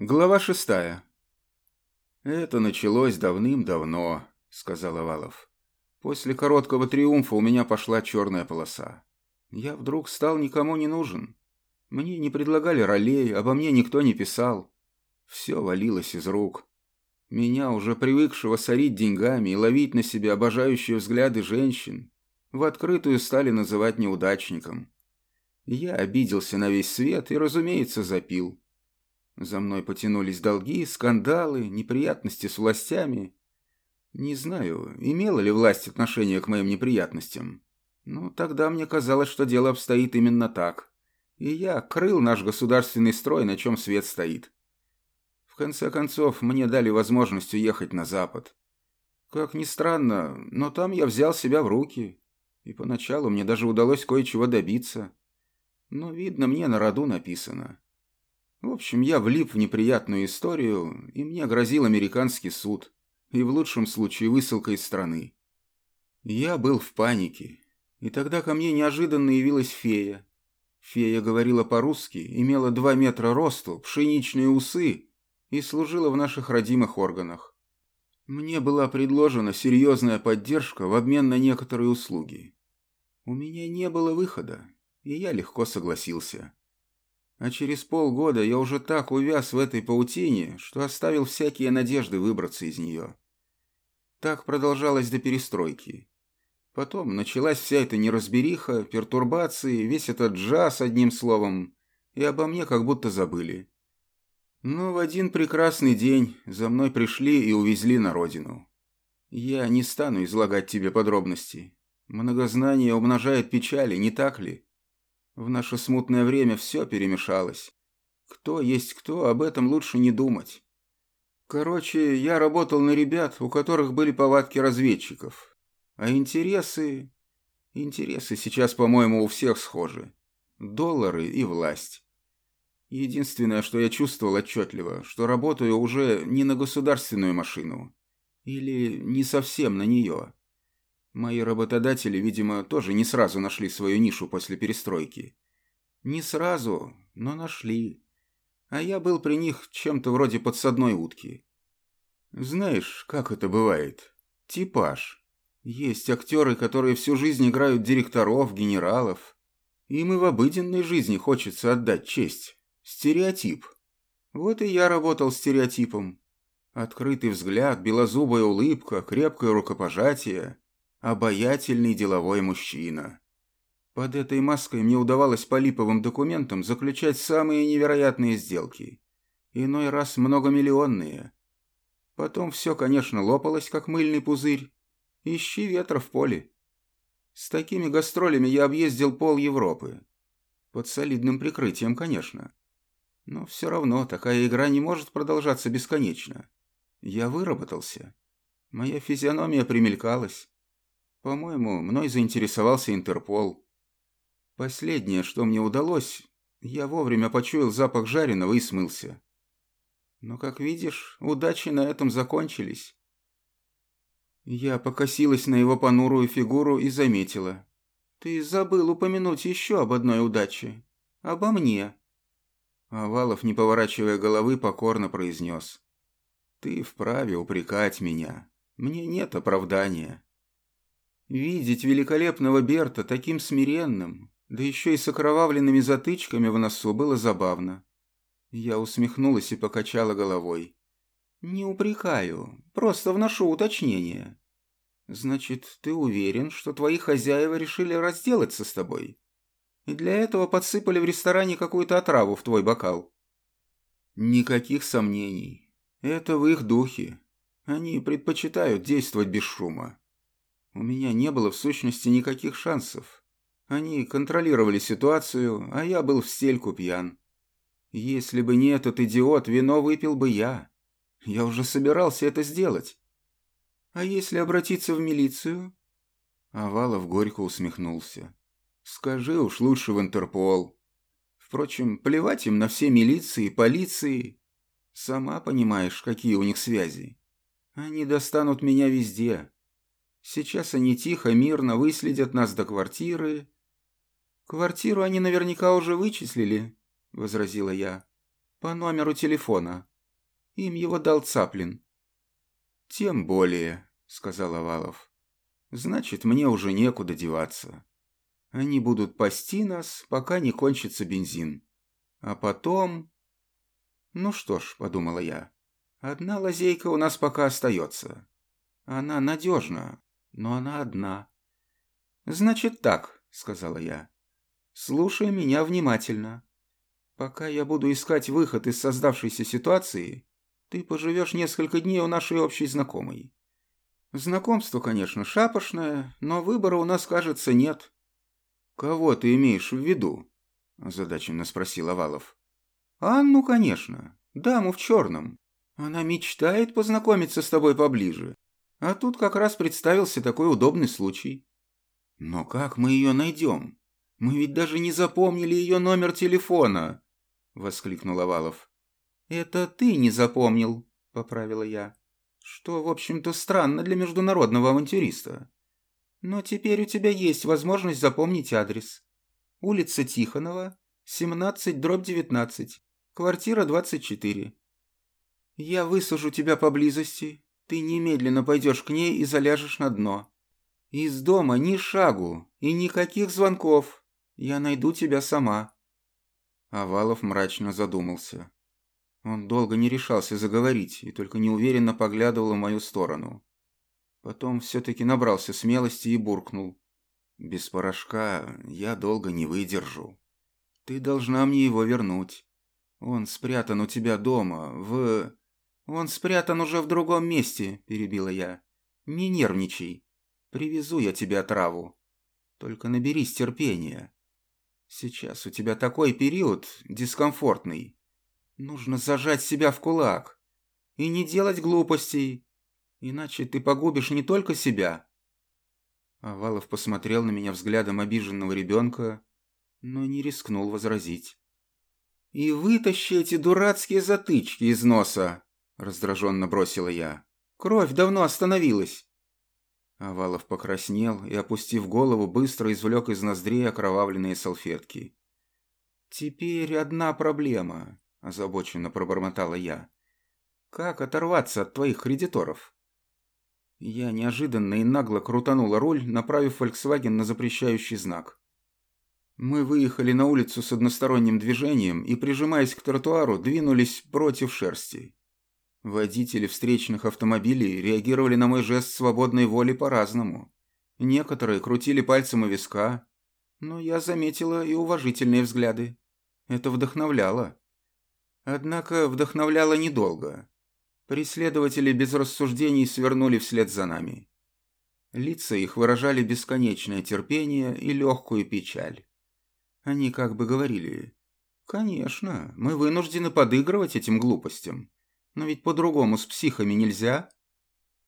Глава шестая. «Это началось давным-давно», — сказал Овалов. «После короткого триумфа у меня пошла черная полоса. Я вдруг стал никому не нужен. Мне не предлагали ролей, обо мне никто не писал. Все валилось из рук. Меня, уже привыкшего сорить деньгами и ловить на себе обожающие взгляды женщин, в открытую стали называть неудачником. Я обиделся на весь свет и, разумеется, запил. За мной потянулись долги, скандалы, неприятности с властями. Не знаю, имела ли власть отношение к моим неприятностям. Но тогда мне казалось, что дело обстоит именно так. И я крыл наш государственный строй, на чем свет стоит. В конце концов, мне дали возможность уехать на Запад. Как ни странно, но там я взял себя в руки. И поначалу мне даже удалось кое-чего добиться. Но, видно, мне на роду написано. В общем, я влип в неприятную историю, и мне грозил американский суд, и в лучшем случае высылка из страны. Я был в панике, и тогда ко мне неожиданно явилась фея. Фея говорила по-русски, имела два метра росту, пшеничные усы и служила в наших родимых органах. Мне была предложена серьезная поддержка в обмен на некоторые услуги. У меня не было выхода, и я легко согласился. А через полгода я уже так увяз в этой паутине, что оставил всякие надежды выбраться из нее. Так продолжалось до перестройки. Потом началась вся эта неразбериха, пертурбации, весь этот джаз, одним словом, и обо мне как будто забыли. Но в один прекрасный день за мной пришли и увезли на родину. Я не стану излагать тебе подробности. Многознание умножает печали, не так ли? В наше смутное время все перемешалось. Кто есть кто, об этом лучше не думать. Короче, я работал на ребят, у которых были повадки разведчиков. А интересы... Интересы сейчас, по-моему, у всех схожи. Доллары и власть. Единственное, что я чувствовал отчетливо, что работаю уже не на государственную машину. Или не совсем на нее. Мои работодатели, видимо, тоже не сразу нашли свою нишу после перестройки. Не сразу, но нашли. А я был при них чем-то вроде подсадной утки. Знаешь, как это бывает? Типаж. Есть актеры, которые всю жизнь играют директоров, генералов. Им и в обыденной жизни хочется отдать честь. Стереотип. Вот и я работал стереотипом. Открытый взгляд, белозубая улыбка, крепкое рукопожатие обаятельный деловой мужчина. Под этой маской мне удавалось по липовым документам заключать самые невероятные сделки. Иной раз многомиллионные. Потом все, конечно, лопалось, как мыльный пузырь. Ищи ветра в поле. С такими гастролями я объездил пол Европы. Под солидным прикрытием, конечно. Но все равно такая игра не может продолжаться бесконечно. Я выработался. Моя физиономия примелькалась. По-моему, мной заинтересовался Интерпол. Последнее, что мне удалось, я вовремя почуял запах жареного и смылся. Но, как видишь, удачи на этом закончились. Я покосилась на его понурую фигуру и заметила. «Ты забыл упомянуть еще об одной удаче. Обо мне». Овалов, не поворачивая головы, покорно произнес. «Ты вправе упрекать меня. Мне нет оправдания». Видеть великолепного Берта таким смиренным, да еще и с окровавленными затычками в носу, было забавно. Я усмехнулась и покачала головой. «Не упрекаю, просто вношу уточнение. Значит, ты уверен, что твои хозяева решили разделаться с тобой? И для этого подсыпали в ресторане какую-то отраву в твой бокал?» «Никаких сомнений. Это в их духе. Они предпочитают действовать без шума. У меня не было в сущности никаких шансов. Они контролировали ситуацию, а я был в стельку пьян. Если бы не этот идиот, вино выпил бы я. Я уже собирался это сделать. А если обратиться в милицию? Авалов горько усмехнулся. Скажи уж лучше в Интерпол. Впрочем, плевать им на все милиции, полиции. Сама понимаешь, какие у них связи. Они достанут меня везде. Сейчас они тихо, мирно выследят нас до квартиры. Квартиру они наверняка уже вычислили, возразила я. По номеру телефона. Им его дал Цаплин. Тем более, сказал Овалов. Значит, мне уже некуда деваться. Они будут пасти нас, пока не кончится бензин. А потом... Ну что ж, подумала я, одна лазейка у нас пока остается. Она надежна, но она одна. Значит так, сказала я. Слушай меня внимательно. Пока я буду искать выход из создавшейся ситуации, ты поживешь несколько дней у нашей общей знакомой. Знакомство, конечно, шапошное, но выбора у нас, кажется, нет. Кого ты имеешь в виду? озадаченно спросил Овалов. Анну, конечно, даму в черном. Она мечтает познакомиться с тобой поближе. А тут как раз представился такой удобный случай. Но как мы ее найдем? Мы ведь даже не запомнили ее номер телефона, воскликнул Овалов. Это ты не запомнил, поправила я. Что, в общем-то, странно для международного авантюриста. Но теперь у тебя есть возможность запомнить адрес. Улица Тихонова, 17 дробь 19, квартира 24. Я высажу тебя поблизости, ты немедленно пойдешь к ней и заляжешь на дно. Из дома ни шагу и никаких звонков. Я найду тебя сама». Овалов мрачно задумался. Он долго не решался заговорить и только неуверенно поглядывал в мою сторону. Потом все-таки набрался смелости и буркнул. «Без порошка я долго не выдержу. Ты должна мне его вернуть. Он спрятан у тебя дома, в...» «Он спрятан уже в другом месте», — перебила я. «Не нервничай. Привезу я тебе отраву. Только наберись терпения. Сейчас у тебя такой период дискомфортный. Нужно зажать себя в кулак и не делать глупостей, иначе ты погубишь не только себя». Овалов посмотрел на меня взглядом обиженного ребенка, но не рискнул возразить. «И вытащи эти дурацкие затычки из носа!» Раздраженно бросила я. Кровь давно остановилась. Овалов покраснел и, опустив голову, быстро извлек из ноздрей окровавленные салфетки. «Теперь одна проблема», – озабоченно пробормотала я. «Как оторваться от твоих кредиторов?» Я неожиданно и нагло крутанула руль, направив «Фольксваген» на запрещающий знак. Мы выехали на улицу с односторонним движением и, прижимаясь к тротуару, двинулись против шерсти. Водители встречных автомобилей реагировали на мой жест свободной воли по-разному. Некоторые крутили пальцем у виска, но я заметила и уважительные взгляды. Это вдохновляло. Однако вдохновляло недолго. Преследователи без рассуждений свернули вслед за нами. Лица их выражали бесконечное терпение и легкую печаль. Они как бы говорили, «Конечно, мы вынуждены подыгрывать этим глупостям. Но ведь по-другому с психами нельзя.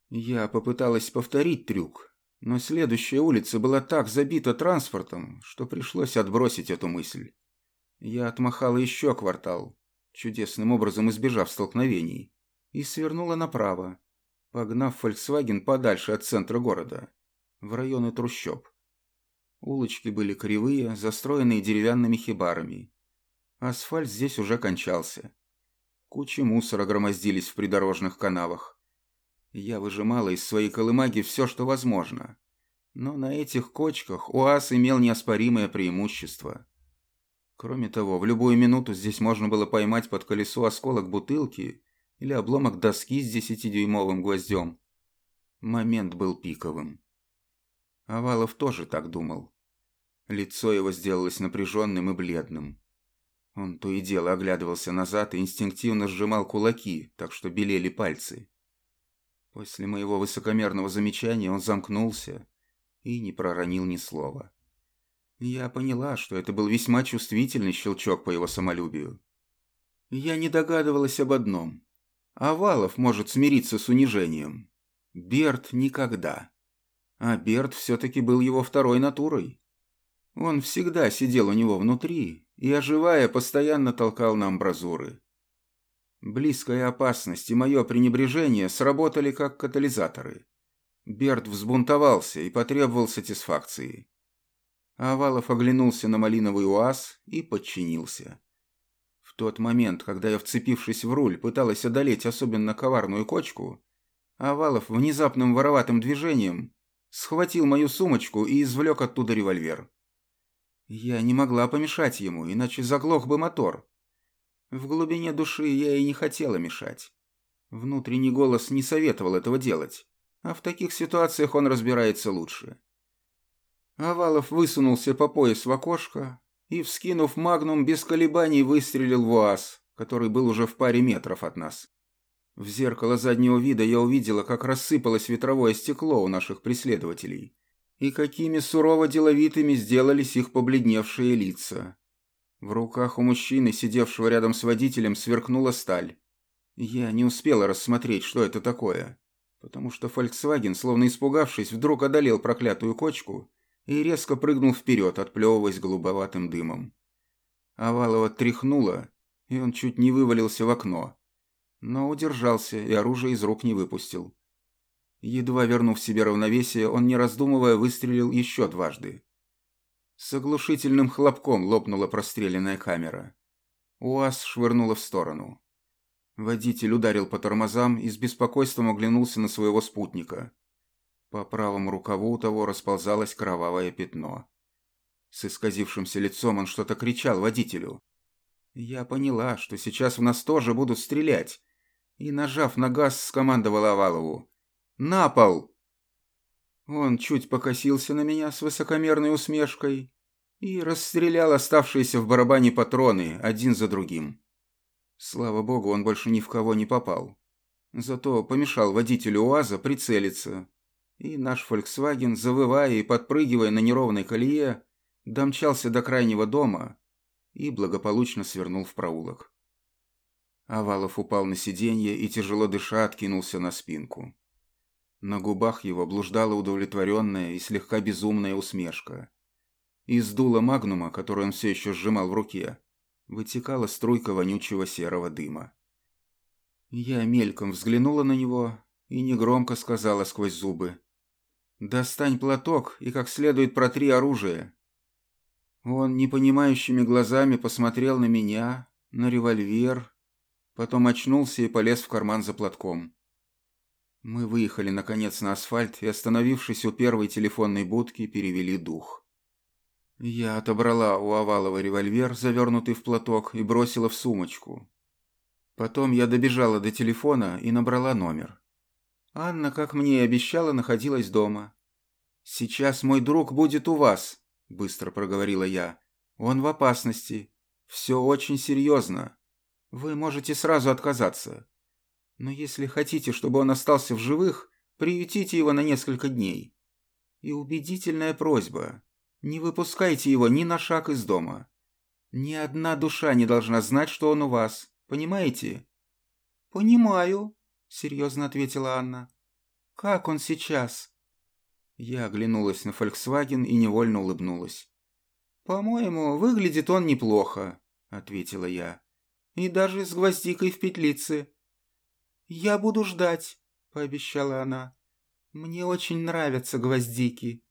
Я попыталась повторить трюк, но следующая улица была так забита транспортом, что пришлось отбросить эту мысль. Я отмахала еще квартал, чудесным образом избежав столкновений, и свернула направо, погнав «Фольксваген» подальше от центра города, в районы трущоб. Улочки были кривые, застроенные деревянными хибарами. Асфальт здесь уже кончался. Кучи мусора громоздились в придорожных канавах. Я выжимала из своей колымаги все, что возможно. Но на этих кочках УАЗ имел неоспоримое преимущество. Кроме того, в любую минуту здесь можно было поймать под колесо осколок бутылки или обломок доски с десятидюймовым гвоздем. Момент был пиковым. Овалов тоже так думал. Лицо его сделалось напряженным и бледным. Он то и дело оглядывался назад и инстинктивно сжимал кулаки, так что белели пальцы. После моего высокомерного замечания он замкнулся и не проронил ни слова. Я поняла, что это был весьма чувствительный щелчок по его самолюбию. Я не догадывалась об одном. Овалов может смириться с унижением. Берт никогда. А Берт все-таки был его второй натурой. Он всегда сидел у него внутри и, оживая, постоянно толкал на амбразуры. Близкая опасность и мое пренебрежение сработали как катализаторы. Берт взбунтовался и потребовал сатисфакции. Авалов оглянулся на малиновый УАЗ и подчинился. В тот момент, когда я, вцепившись в руль, пыталась одолеть особенно коварную кочку, Овалов внезапным вороватым движением схватил мою сумочку и извлек оттуда револьвер. Я не могла помешать ему, иначе заглох бы мотор. В глубине души я и не хотела мешать. Внутренний голос не советовал этого делать, а в таких ситуациях он разбирается лучше. Овалов высунулся по пояс в окошко и, вскинув магнум, без колебаний выстрелил в УАЗ, который был уже в паре метров от нас. В зеркало заднего вида я увидела, как рассыпалось ветровое стекло у наших преследователей, и какими сурово деловитыми сделались их побледневшие лица. В руках у мужчины, сидевшего рядом с водителем, сверкнула сталь. Я не успела рассмотреть, что это такое, потому что Volkswagen, словно испугавшись, вдруг одолел проклятую кочку и резко прыгнул вперед, отплевываясь голубоватым дымом. Овалова тряхнуло, и он чуть не вывалился в окно, но удержался и оружие из рук не выпустил. Едва вернув себе равновесие, он, не раздумывая, выстрелил еще дважды. С оглушительным хлопком лопнула простреленная камера. УАЗ швырнуло в сторону. Водитель ударил по тормозам и с беспокойством оглянулся на своего спутника. По правому рукаву у того расползалось кровавое пятно. С исказившимся лицом он что-то кричал водителю. Я поняла, что сейчас в нас тоже будут стрелять, и, нажав на газ, скомандовала Овалову. «На пол!» Он чуть покосился на меня с высокомерной усмешкой и расстрелял оставшиеся в барабане патроны один за другим. Слава богу, он больше ни в кого не попал. Зато помешал водителю УАЗа прицелиться, и наш «Фольксваген», завывая и подпрыгивая на неровной колее, домчался до крайнего дома и благополучно свернул в проулок. Авалов упал на сиденье и, тяжело дыша, откинулся на спинку. На губах его блуждала удовлетворенная и слегка безумная усмешка. Из дула магнума, который он все еще сжимал в руке, вытекала струйка вонючего серого дыма. Я мельком взглянула на него и негромко сказала сквозь зубы. «Достань платок и как следует протри оружие». Он непонимающими глазами посмотрел на меня, на револьвер, потом очнулся и полез в карман за платком. Мы выехали, наконец, на асфальт и, остановившись у первой телефонной будки, перевели дух. Я отобрала у Овалова револьвер, завернутый в платок, и бросила в сумочку. Потом я добежала до телефона и набрала номер. Анна, как мне и обещала, находилась дома. «Сейчас мой друг будет у вас», — быстро проговорила я. «Он в опасности. Все очень серьезно. Вы можете сразу отказаться. Но если хотите, чтобы он остался в живых, приютите его на несколько дней. И убедительная просьба. Не выпускайте его ни на шаг из дома. Ни одна душа не должна знать, что он у вас. Понимаете? Понимаю, серьезно ответила Анна. Как он сейчас? Я оглянулась на Volkswagen и невольно улыбнулась. «По-моему, выглядит он неплохо», — ответила я. «И даже с гвоздикой в петлице. «Я буду ждать», — пообещала она. «Мне очень нравятся гвоздики».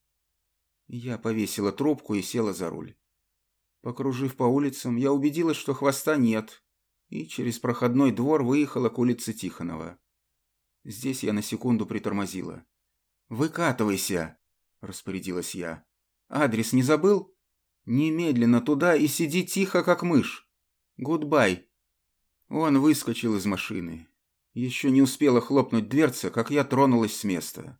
Я повесила трубку и села за руль. Покружив по улицам, я убедилась, что хвоста нет, и через проходной двор выехала к улице Тихонова. Здесь я на секунду притормозила. «Выкатывайся!» – распорядилась я. «Адрес не забыл? Немедленно туда и сиди тихо, как мышь. Goodbye!» Он выскочил из машины. Еще не успела хлопнуть дверца, как я тронулась с места.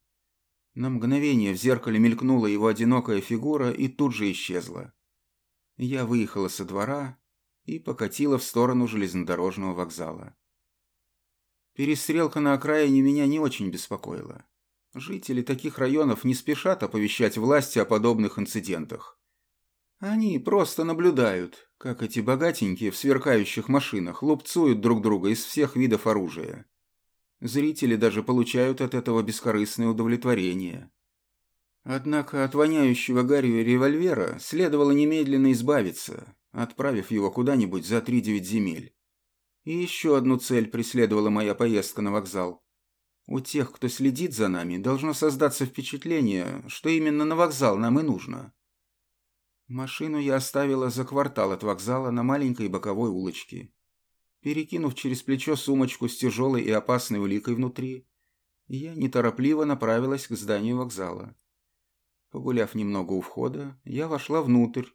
На мгновение в зеркале мелькнула его одинокая фигура и тут же исчезла. Я выехала со двора и покатила в сторону железнодорожного вокзала. Перестрелка на окраине меня не очень беспокоила. Жители таких районов не спешат оповещать власти о подобных инцидентах. Они просто наблюдают, как эти богатенькие в сверкающих машинах лупцуют друг друга из всех видов оружия. Зрители даже получают от этого бескорыстное удовлетворение. Однако от воняющего гарью револьвера следовало немедленно избавиться, отправив его куда-нибудь за три-девять земель. И еще одну цель преследовала моя поездка на вокзал. У тех, кто следит за нами, должно создаться впечатление, что именно на вокзал нам и нужно. Машину я оставила за квартал от вокзала на маленькой боковой улочке Перекинув через плечо сумочку с тяжелой и опасной уликой внутри, я неторопливо направилась к зданию вокзала. Погуляв немного у входа, я вошла внутрь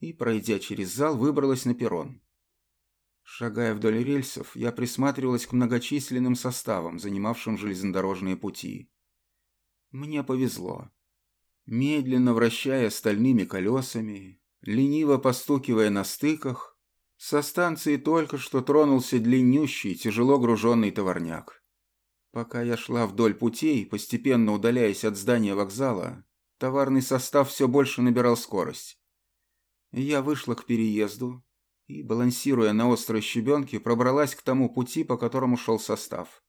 и, пройдя через зал, выбралась на перрон. Шагая вдоль рельсов, я присматривалась к многочисленным составам, занимавшим железнодорожные пути. Мне повезло. Медленно вращая стальными колесами, лениво постукивая на стыках, со станции только что тронулся длиннющий, тяжело груженный товарняк. Пока я шла вдоль путей, постепенно удаляясь от здания вокзала, товарный состав все больше набирал скорость. Я вышла к переезду и, балансируя на острой щебенке, пробралась к тому пути, по которому шел состав.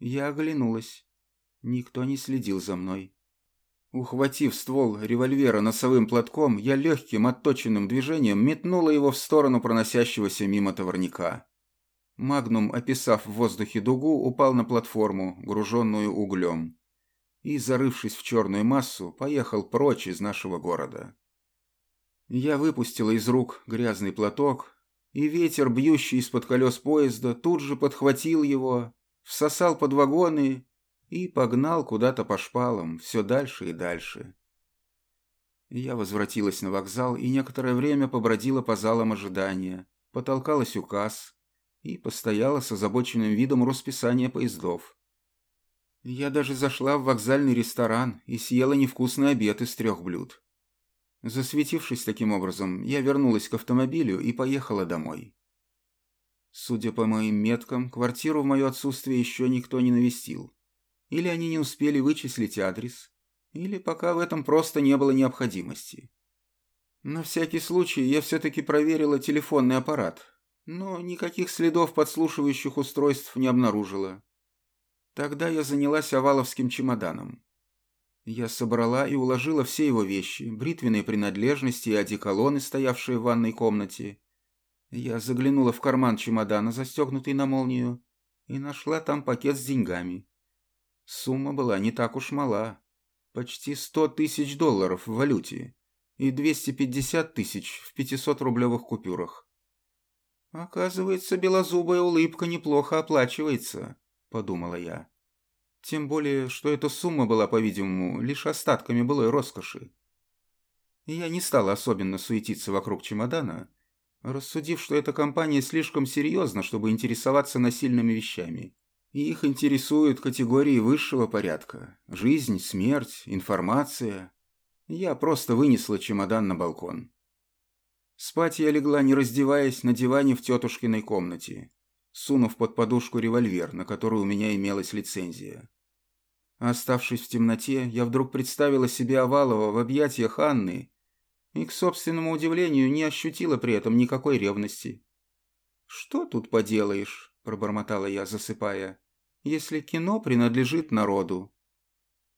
Я оглянулась. Никто не следил за мной. Ухватив ствол револьвера носовым платком, я легким отточенным движением метнула его в сторону проносящегося мимо товарника. Магнум, описав в воздухе дугу, упал на платформу, груженную углем, и, зарывшись в черную массу, поехал прочь из нашего города. Я выпустила из рук грязный платок, и ветер, бьющий из-под колес поезда, тут же подхватил его, всосал под вагоны и погнал куда-то по шпалам, все дальше и дальше. Я возвратилась на вокзал и некоторое время побродила по залам ожидания, потолкалась у касс и постояла с озабоченным видом расписания поездов. Я даже зашла в вокзальный ресторан и съела невкусный обед из трех блюд. Засветившись таким образом, я вернулась к автомобилю и поехала домой. Судя по моим меткам, квартиру в мое отсутствие еще никто не навестил. Или они не успели вычислить адрес, или пока в этом просто не было необходимости. На всякий случай я все-таки проверила телефонный аппарат, но никаких следов подслушивающих устройств не обнаружила. Тогда я занялась оваловским чемоданом. Я собрала и уложила все его вещи, бритвенные принадлежности и одеколоны, стоявшие в ванной комнате. Я заглянула в карман чемодана, застегнутый на молнию, и нашла там пакет с деньгами. Сумма была не так уж мала. Почти сто тысяч долларов в валюте и 250 тысяч в 500-рублевых купюрах. «Оказывается, белозубая улыбка неплохо оплачивается», — подумала я. Тем более, что эта сумма была, по-видимому, лишь остатками былой роскоши. Я не стала особенно суетиться вокруг чемодана, рассудив, что эта компания слишком серьезна, чтобы интересоваться насильными вещами. Их интересуют категории высшего порядка. Жизнь, смерть, информация. Я просто вынесла чемодан на балкон. Спать я легла, не раздеваясь, на диване в тетушкиной комнате, сунув под подушку револьвер, на который у меня имелась лицензия. Оставшись в темноте, я вдруг представила себе Овалова в объятиях Анны и, к собственному удивлению, не ощутила при этом никакой ревности. «Что тут поделаешь?» – пробормотала я, засыпая если кино принадлежит народу.